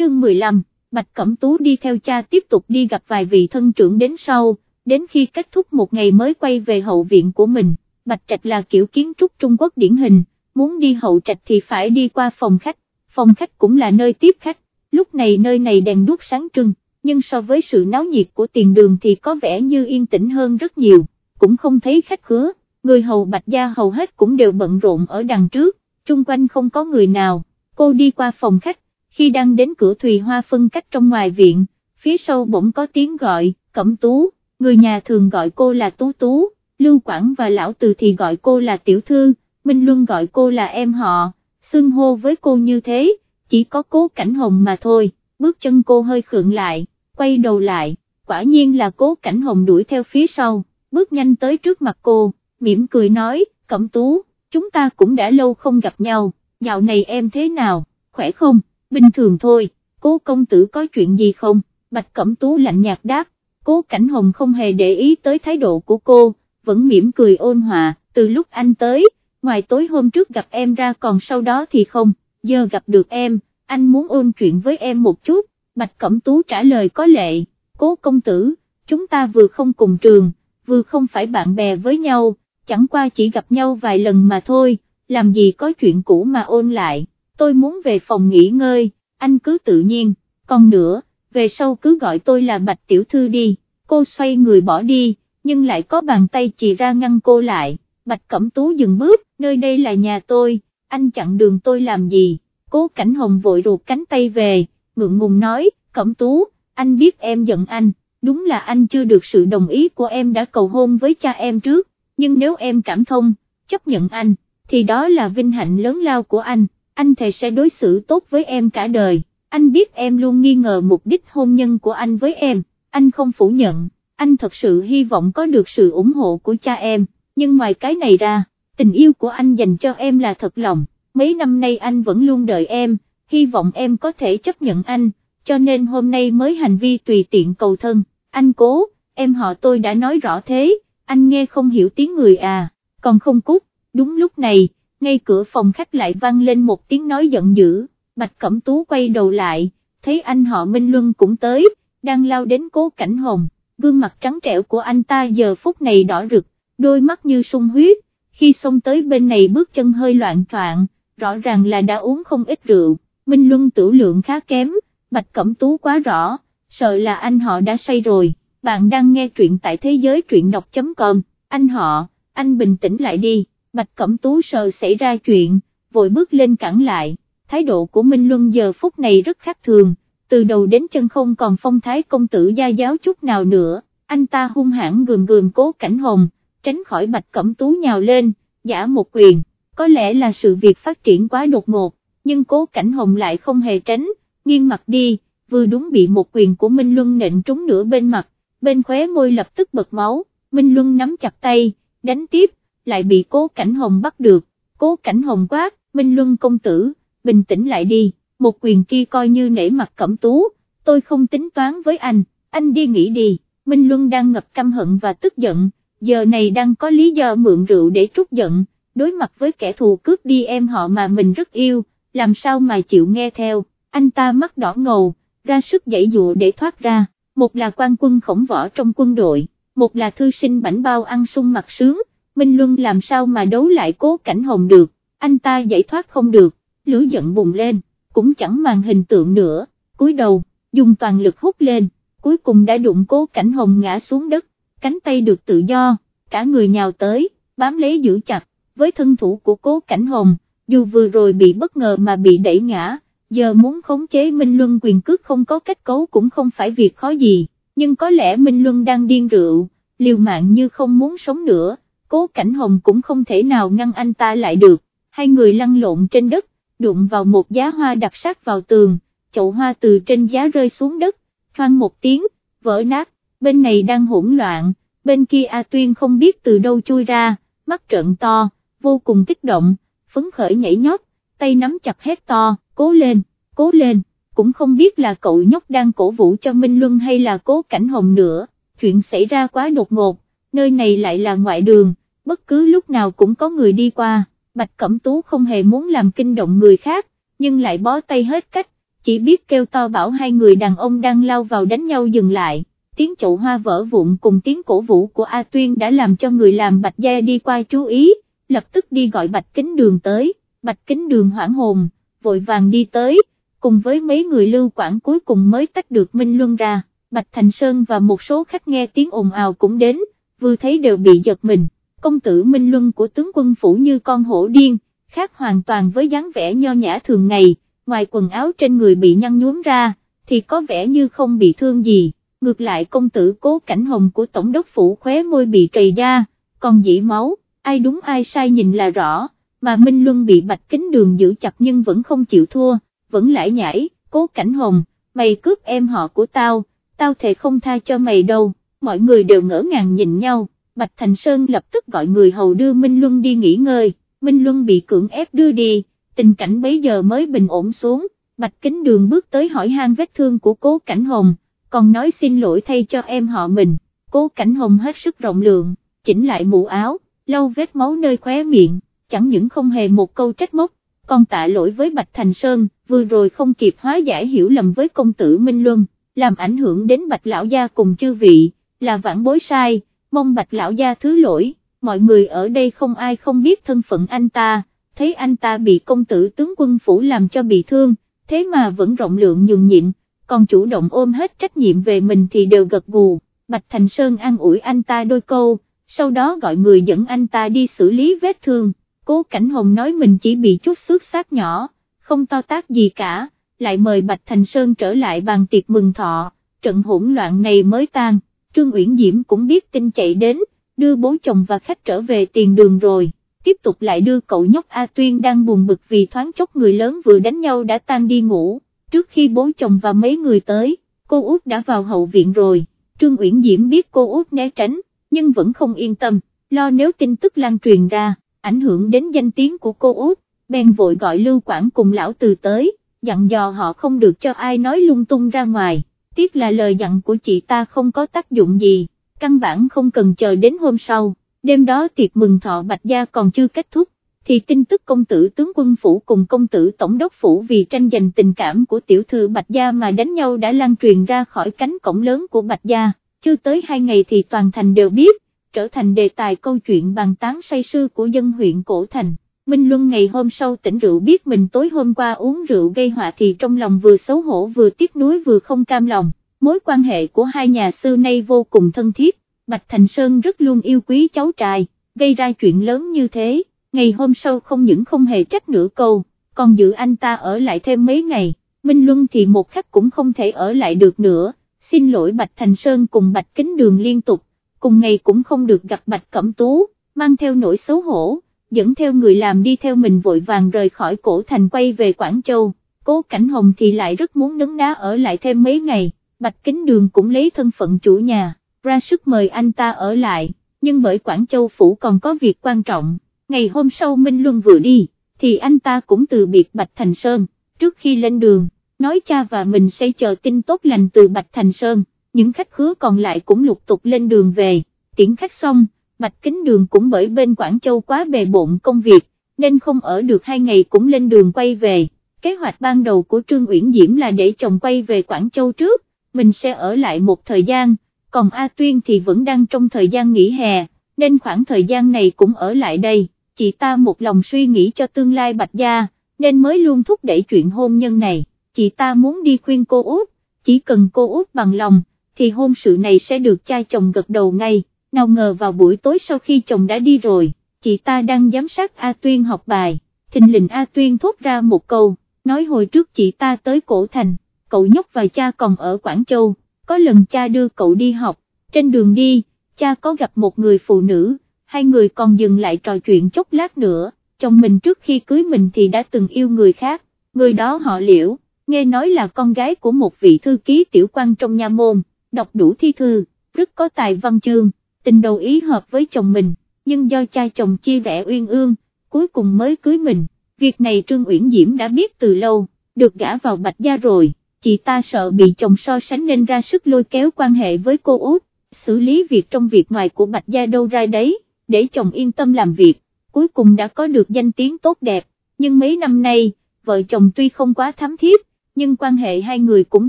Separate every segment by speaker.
Speaker 1: chương 15, Bạch Cẩm Tú đi theo cha tiếp tục đi gặp vài vị thân trưởng đến sau, đến khi kết thúc một ngày mới quay về hậu viện của mình, Bạch Trạch là kiểu kiến trúc Trung Quốc điển hình, muốn đi hậu trạch thì phải đi qua phòng khách, phòng khách cũng là nơi tiếp khách, lúc này nơi này đèn đuốc sáng trưng, nhưng so với sự náo nhiệt của tiền đường thì có vẻ như yên tĩnh hơn rất nhiều, cũng không thấy khách khứa, người hầu Bạch Gia hầu hết cũng đều bận rộn ở đằng trước, chung quanh không có người nào, cô đi qua phòng khách, khi đang đến cửa Thùy Hoa phân cách trong ngoài viện, phía sau bỗng có tiếng gọi, Cẩm Tú, người nhà thường gọi cô là Tú Tú, Lưu Quảng và Lão Từ thì gọi cô là Tiểu Thư, Minh Luân gọi cô là em họ, xưng hô với cô như thế, chỉ có cố cảnh hồng mà thôi, bước chân cô hơi khượng lại, quay đầu lại, quả nhiên là cố cảnh hồng đuổi theo phía sau, bước nhanh tới trước mặt cô, mỉm cười nói, Cẩm Tú, chúng ta cũng đã lâu không gặp nhau, dạo này em thế nào, khỏe không? Bình thường thôi, cố công tử có chuyện gì không, Bạch Cẩm Tú lạnh nhạt đáp, cố Cảnh Hồng không hề để ý tới thái độ của cô, vẫn mỉm cười ôn hòa, từ lúc anh tới, ngoài tối hôm trước gặp em ra còn sau đó thì không, giờ gặp được em, anh muốn ôn chuyện với em một chút, Bạch Cẩm Tú trả lời có lệ, cố công tử, chúng ta vừa không cùng trường, vừa không phải bạn bè với nhau, chẳng qua chỉ gặp nhau vài lần mà thôi, làm gì có chuyện cũ mà ôn lại tôi muốn về phòng nghỉ ngơi, anh cứ tự nhiên, còn nữa, về sau cứ gọi tôi là Bạch Tiểu Thư đi, cô xoay người bỏ đi, nhưng lại có bàn tay chỉ ra ngăn cô lại, Bạch Cẩm Tú dừng bước, nơi đây là nhà tôi, anh chặn đường tôi làm gì, cố cảnh hồng vội ruột cánh tay về, ngượng ngùng nói, Cẩm Tú, anh biết em giận anh, đúng là anh chưa được sự đồng ý của em đã cầu hôn với cha em trước, nhưng nếu em cảm thông, chấp nhận anh, thì đó là vinh hạnh lớn lao của anh anh thề sẽ đối xử tốt với em cả đời, anh biết em luôn nghi ngờ mục đích hôn nhân của anh với em, anh không phủ nhận, anh thật sự hy vọng có được sự ủng hộ của cha em, nhưng ngoài cái này ra, tình yêu của anh dành cho em là thật lòng, mấy năm nay anh vẫn luôn đợi em, hy vọng em có thể chấp nhận anh, cho nên hôm nay mới hành vi tùy tiện cầu thân, anh cố, em họ tôi đã nói rõ thế, anh nghe không hiểu tiếng người à, còn không cút, đúng lúc này, ngay cửa phòng khách lại vang lên một tiếng nói giận dữ, Bạch Cẩm Tú quay đầu lại, thấy anh họ Minh Luân cũng tới, đang lao đến cố cảnh hồng, gương mặt trắng trẻo của anh ta giờ phút này đỏ rực, đôi mắt như sung huyết, khi xông tới bên này bước chân hơi loạn troạn, rõ ràng là đã uống không ít rượu, Minh Luân tử lượng khá kém, Bạch Cẩm Tú quá rõ, sợ là anh họ đã say rồi, bạn đang nghe truyện tại thế giới truyện đọc.com, anh họ, anh bình tĩnh lại đi. Bạch Cẩm Tú sợ xảy ra chuyện, vội bước lên cản lại, thái độ của Minh Luân giờ phút này rất khác thường, từ đầu đến chân không còn phong thái công tử gia giáo chút nào nữa, anh ta hung hãn gườm gườm cố cảnh hồng, tránh khỏi Bạch Cẩm Tú nhào lên, giả một quyền, có lẽ là sự việc phát triển quá đột ngột, nhưng cố cảnh hồng lại không hề tránh, nghiêng mặt đi, vừa đúng bị một quyền của Minh Luân nện trúng nửa bên mặt, bên khóe môi lập tức bật máu, Minh Luân nắm chặt tay, đánh tiếp, lại bị cố cảnh hồng bắt được, cố cảnh hồng quát, Minh Luân công tử, bình tĩnh lại đi, một quyền kia coi như nể mặt cẩm tú, tôi không tính toán với anh, anh đi nghỉ đi, Minh Luân đang ngập căm hận và tức giận, giờ này đang có lý do mượn rượu để trút giận, đối mặt với kẻ thù cướp đi em họ mà mình rất yêu, làm sao mà chịu nghe theo, anh ta mắt đỏ ngầu, ra sức dãy dụ để thoát ra, một là quan quân khổng võ trong quân đội, một là thư sinh bảnh bao ăn sung mặt sướng, Minh Luân làm sao mà đấu lại cố cảnh hồng được, anh ta giải thoát không được, lửa giận bùng lên, cũng chẳng màng hình tượng nữa, cúi đầu, dùng toàn lực hút lên, cuối cùng đã đụng cố cảnh hồng ngã xuống đất, cánh tay được tự do, cả người nhào tới, bám lấy giữ chặt, với thân thủ của cố cảnh hồng, dù vừa rồi bị bất ngờ mà bị đẩy ngã, giờ muốn khống chế Minh Luân quyền cước không có cách cấu cũng không phải việc khó gì, nhưng có lẽ Minh Luân đang điên rượu, liều mạng như không muốn sống nữa cố cảnh hồng cũng không thể nào ngăn anh ta lại được, hai người lăn lộn trên đất, đụng vào một giá hoa đặt sát vào tường, chậu hoa từ trên giá rơi xuống đất, thoang một tiếng, vỡ nát, bên này đang hỗn loạn, bên kia A Tuyên không biết từ đâu chui ra, mắt trợn to, vô cùng kích động, phấn khởi nhảy nhót, tay nắm chặt hét to, cố lên, cố lên, cũng không biết là cậu nhóc đang cổ vũ cho Minh Luân hay là cố cảnh hồng nữa, chuyện xảy ra quá đột ngột, nơi này lại là ngoại đường, bất cứ lúc nào cũng có người đi qua, Bạch Cẩm Tú không hề muốn làm kinh động người khác, nhưng lại bó tay hết cách, chỉ biết kêu to bảo hai người đàn ông đang lao vào đánh nhau dừng lại, tiếng chậu hoa vỡ vụn cùng tiếng cổ vũ của A Tuyên đã làm cho người làm Bạch Gia đi qua chú ý, lập tức đi gọi Bạch Kính Đường tới, Bạch Kính Đường hoảng hồn, vội vàng đi tới, cùng với mấy người lưu quản cuối cùng mới tách được Minh Luân ra, Bạch Thành Sơn và một số khách nghe tiếng ồn ào cũng đến, vừa thấy đều bị giật mình, công tử Minh Luân của tướng quân phủ như con hổ điên, khác hoàn toàn với dáng vẻ nho nhã thường ngày, ngoài quần áo trên người bị nhăn nhuốm ra, thì có vẻ như không bị thương gì, ngược lại công tử cố cảnh hồng của tổng đốc phủ khóe môi bị trầy da, còn dĩ máu, ai đúng ai sai nhìn là rõ, mà Minh Luân bị bạch kính đường giữ chặt nhưng vẫn không chịu thua, vẫn lải nhảy, cố cảnh hồng, mày cướp em họ của tao, tao thề không tha cho mày đâu, mọi người đều ngỡ ngàng nhìn nhau, Bạch Thành Sơn lập tức gọi người hầu đưa Minh Luân đi nghỉ ngơi, Minh Luân bị cưỡng ép đưa đi, tình cảnh bấy giờ mới bình ổn xuống, Bạch Kính Đường bước tới hỏi han vết thương của cố Cảnh Hồng, còn nói xin lỗi thay cho em họ mình, cố Cảnh Hồng hết sức rộng lượng, chỉnh lại mũ áo, lau vết máu nơi khóe miệng, chẳng những không hề một câu trách móc, còn tạ lỗi với Bạch Thành Sơn, vừa rồi không kịp hóa giải hiểu lầm với công tử Minh Luân, làm ảnh hưởng đến Bạch Lão Gia cùng chư vị, là vãn bối sai, mong Bạch Lão Gia thứ lỗi, mọi người ở đây không ai không biết thân phận anh ta, thấy anh ta bị công tử tướng quân phủ làm cho bị thương, thế mà vẫn rộng lượng nhường nhịn, còn chủ động ôm hết trách nhiệm về mình thì đều gật gù, Bạch Thành Sơn an ủi anh ta đôi câu, sau đó gọi người dẫn anh ta đi xử lý vết thương, cố Cảnh Hồng nói mình chỉ bị chút xước sát nhỏ, không to tác gì cả, lại mời Bạch Thành Sơn trở lại bàn tiệc mừng thọ, trận hỗn loạn này mới tan, Trương Uyển Diễm cũng biết tin chạy đến, đưa bố chồng và khách trở về tiền đường rồi, tiếp tục lại đưa cậu nhóc A Tuyên đang buồn bực vì thoáng chốc người lớn vừa đánh nhau đã tan đi ngủ, trước khi bố chồng và mấy người tới, cô út đã vào hậu viện rồi, Trương Uyển Diễm biết cô út né tránh, nhưng vẫn không yên tâm, lo nếu tin tức lan truyền ra, ảnh hưởng đến danh tiếng của cô út, bèn vội gọi Lưu Quảng cùng lão từ tới, dặn dò họ không được cho ai nói lung tung ra ngoài, tiếc là lời dặn của chị ta không có tác dụng gì, căn bản không cần chờ đến hôm sau, đêm đó tiệc mừng thọ Bạch Gia còn chưa kết thúc, thì tin tức công tử tướng quân phủ cùng công tử tổng đốc phủ vì tranh giành tình cảm của tiểu thư Bạch Gia mà đánh nhau đã lan truyền ra khỏi cánh cổng lớn của Bạch Gia, chưa tới hai ngày thì toàn thành đều biết, trở thành đề tài câu chuyện bàn tán say sưa của dân huyện Cổ Thành. Minh Luân ngày hôm sau tỉnh rượu biết mình tối hôm qua uống rượu gây họa thì trong lòng vừa xấu hổ vừa tiếc nuối vừa không cam lòng, mối quan hệ của hai nhà xưa nay vô cùng thân thiết, Bạch Thành Sơn rất luôn yêu quý cháu trai, gây ra chuyện lớn như thế, ngày hôm sau không những không hề trách nửa câu, còn giữ anh ta ở lại thêm mấy ngày, Minh Luân thì một khắc cũng không thể ở lại được nữa, xin lỗi Bạch Thành Sơn cùng Bạch Kính Đường liên tục, cùng ngày cũng không được gặp Bạch Cẩm Tú, mang theo nỗi xấu hổ dẫn theo người làm đi theo mình vội vàng rời khỏi cổ thành quay về Quảng Châu, cố cảnh hồng thì lại rất muốn nấn ná ở lại thêm mấy ngày, Bạch Kính Đường cũng lấy thân phận chủ nhà, ra sức mời anh ta ở lại, nhưng bởi Quảng Châu Phủ còn có việc quan trọng, ngày hôm sau Minh Luân vừa đi, thì anh ta cũng từ biệt Bạch Thành Sơn, trước khi lên đường, nói cha và mình sẽ chờ tin tốt lành từ Bạch Thành Sơn, những khách khứa còn lại cũng lục tục lên đường về, tiễn khách xong, Bạch Kính Đường cũng bởi bên Quảng Châu quá bề bộn công việc, nên không ở được hai ngày cũng lên đường quay về. Kế hoạch ban đầu của Trương Uyển Diễm là để chồng quay về Quảng Châu trước, mình sẽ ở lại một thời gian, còn A Tuyên thì vẫn đang trong thời gian nghỉ hè, nên khoảng thời gian này cũng ở lại đây, chị ta một lòng suy nghĩ cho tương lai Bạch Gia, nên mới luôn thúc đẩy chuyện hôn nhân này, chị ta muốn đi khuyên cô út, chỉ cần cô út bằng lòng, thì hôn sự này sẽ được cha chồng gật đầu ngay nào ngờ vào buổi tối sau khi chồng đã đi rồi, chị ta đang giám sát A Tuyên học bài, thình lình A Tuyên thốt ra một câu, nói hồi trước chị ta tới cổ thành, cậu nhóc và cha còn ở Quảng Châu, có lần cha đưa cậu đi học, trên đường đi, cha có gặp một người phụ nữ, hai người còn dừng lại trò chuyện chốc lát nữa, chồng mình trước khi cưới mình thì đã từng yêu người khác, người đó họ liễu, nghe nói là con gái của một vị thư ký tiểu quan trong nhà môn, đọc đủ thi thư, rất có tài văn chương tình đầu ý hợp với chồng mình, nhưng do cha chồng chia rẽ uyên ương, cuối cùng mới cưới mình, việc này Trương Uyển Diễm đã biết từ lâu, được gả vào Bạch Gia rồi, chị ta sợ bị chồng so sánh nên ra sức lôi kéo quan hệ với cô út, xử lý việc trong việc ngoài của Bạch Gia đâu ra đấy, để chồng yên tâm làm việc, cuối cùng đã có được danh tiếng tốt đẹp, nhưng mấy năm nay, vợ chồng tuy không quá thắm thiết, nhưng quan hệ hai người cũng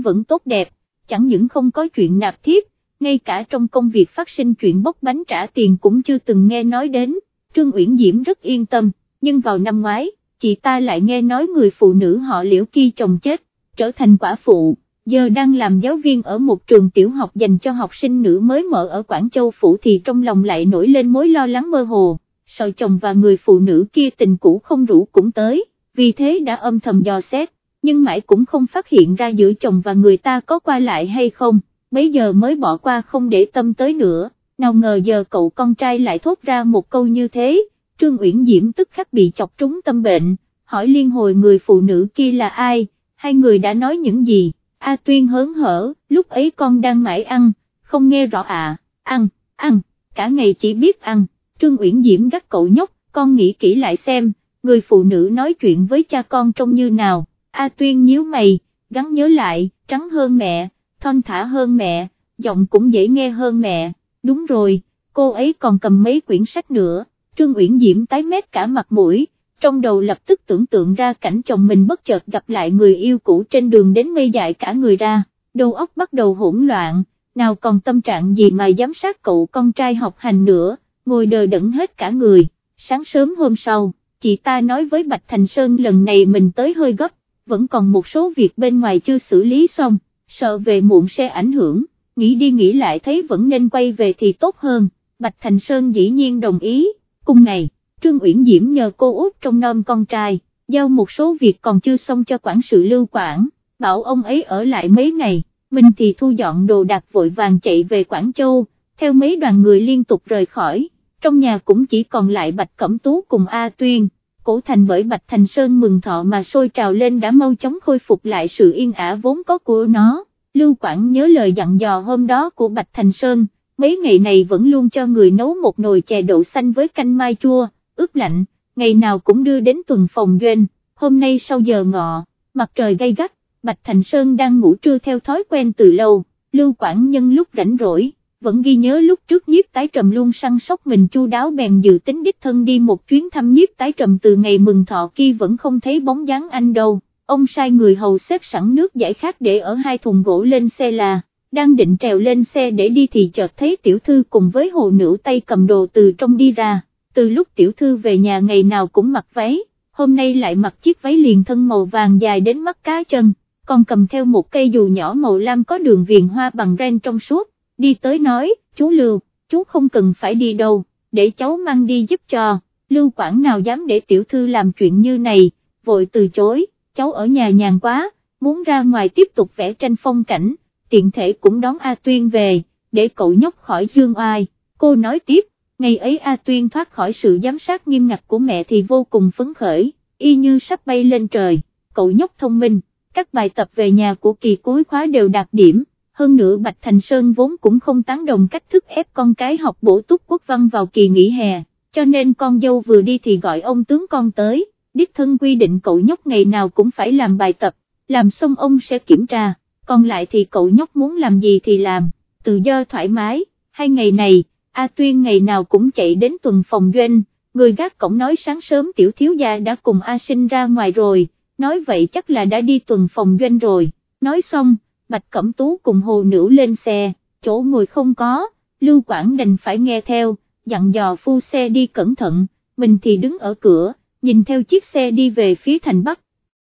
Speaker 1: vẫn tốt đẹp, chẳng những không có chuyện nạp thiếp, ngay cả trong công việc phát sinh chuyện bốc bánh trả tiền cũng chưa từng nghe nói đến, Trương Uyển Diễm rất yên tâm, nhưng vào năm ngoái, chị ta lại nghe nói người phụ nữ họ liễu kia chồng chết, trở thành quả phụ, giờ đang làm giáo viên ở một trường tiểu học dành cho học sinh nữ mới mở ở Quảng Châu Phủ thì trong lòng lại nổi lên mối lo lắng mơ hồ, sợ chồng và người phụ nữ kia tình cũ không rủ cũng tới, vì thế đã âm thầm dò xét, nhưng mãi cũng không phát hiện ra giữa chồng và người ta có qua lại hay không, mấy giờ mới bỏ qua không để tâm tới nữa, nào ngờ giờ cậu con trai lại thốt ra một câu như thế, Trương Uyển Diễm tức khắc bị chọc trúng tâm bệnh, hỏi liên hồi người phụ nữ kia là ai, hai người đã nói những gì, A Tuyên hớn hở, lúc ấy con đang mãi ăn, không nghe rõ à, ăn, ăn, cả ngày chỉ biết ăn, Trương Uyển Diễm gắt cậu nhóc, con nghĩ kỹ lại xem, người phụ nữ nói chuyện với cha con trông như nào, A Tuyên nhíu mày, gắn nhớ lại, trắng hơn mẹ, thon thả hơn mẹ, giọng cũng dễ nghe hơn mẹ, đúng rồi, cô ấy còn cầm mấy quyển sách nữa, Trương Uyển Diễm tái mét cả mặt mũi, trong đầu lập tức tưởng tượng ra cảnh chồng mình bất chợt gặp lại người yêu cũ trên đường đến ngây dại cả người ra, đầu óc bắt đầu hỗn loạn, nào còn tâm trạng gì mà giám sát cậu con trai học hành nữa, ngồi đờ đẫn hết cả người, sáng sớm hôm sau, chị ta nói với Bạch Thành Sơn lần này mình tới hơi gấp, vẫn còn một số việc bên ngoài chưa xử lý xong, sợ về muộn sẽ ảnh hưởng, nghĩ đi nghĩ lại thấy vẫn nên quay về thì tốt hơn, Bạch Thành Sơn dĩ nhiên đồng ý, cùng ngày. Trương Uyển Diễm nhờ cô út trong nom con trai, giao một số việc còn chưa xong cho quản sự lưu quản, bảo ông ấy ở lại mấy ngày, mình thì thu dọn đồ đạc vội vàng chạy về Quảng Châu, theo mấy đoàn người liên tục rời khỏi, trong nhà cũng chỉ còn lại Bạch Cẩm Tú cùng A Tuyên, cổ thành bởi Bạch Thành Sơn mừng thọ mà sôi trào lên đã mau chóng khôi phục lại sự yên ả vốn có của nó, Lưu Quảng nhớ lời dặn dò hôm đó của Bạch Thành Sơn, mấy ngày này vẫn luôn cho người nấu một nồi chè đậu xanh với canh mai chua ướp lạnh, ngày nào cũng đưa đến tuần phòng doanh, hôm nay sau giờ ngọ, mặt trời gay gắt, Bạch Thành Sơn đang ngủ trưa theo thói quen từ lâu, Lưu Quảng Nhân lúc rảnh rỗi, vẫn ghi nhớ lúc trước nhiếp tái trầm luôn săn sóc mình chu đáo bèn dự tính đích thân đi một chuyến thăm nhiếp tái trầm từ ngày mừng thọ kia vẫn không thấy bóng dáng anh đâu, ông sai người hầu xếp sẵn nước giải khát để ở hai thùng gỗ lên xe là, đang định trèo lên xe để đi thì chợt thấy tiểu thư cùng với hồ nữ tay cầm đồ từ trong đi ra. Từ lúc tiểu thư về nhà ngày nào cũng mặc váy, hôm nay lại mặc chiếc váy liền thân màu vàng dài đến mắt cá chân, còn cầm theo một cây dù nhỏ màu lam có đường viền hoa bằng ren trong suốt, đi tới nói, chú Lưu, chú không cần phải đi đâu, để cháu mang đi giúp cho, Lưu Quảng nào dám để tiểu thư làm chuyện như này, vội từ chối, cháu ở nhà nhàn quá, muốn ra ngoài tiếp tục vẽ tranh phong cảnh, tiện thể cũng đón A Tuyên về, để cậu nhóc khỏi dương oai, cô nói tiếp, ngày ấy A Tuyên thoát khỏi sự giám sát nghiêm ngặt của mẹ thì vô cùng phấn khởi, y như sắp bay lên trời, cậu nhóc thông minh, các bài tập về nhà của kỳ cuối khóa đều đạt điểm, hơn nữa Bạch Thành Sơn vốn cũng không tán đồng cách thức ép con cái học bổ túc quốc văn vào kỳ nghỉ hè, cho nên con dâu vừa đi thì gọi ông tướng con tới, đích thân quy định cậu nhóc ngày nào cũng phải làm bài tập, làm xong ông sẽ kiểm tra, còn lại thì cậu nhóc muốn làm gì thì làm, tự do thoải mái, hai ngày này, A Tuyên ngày nào cũng chạy đến tuần phòng doanh, người gác cổng nói sáng sớm tiểu thiếu gia đã cùng A Sinh ra ngoài rồi, nói vậy chắc là đã đi tuần phòng doanh rồi, nói xong, Bạch Cẩm Tú cùng hồ nữ lên xe, chỗ ngồi không có, Lưu Quảng đành phải nghe theo, dặn dò phu xe đi cẩn thận, mình thì đứng ở cửa, nhìn theo chiếc xe đi về phía thành Bắc,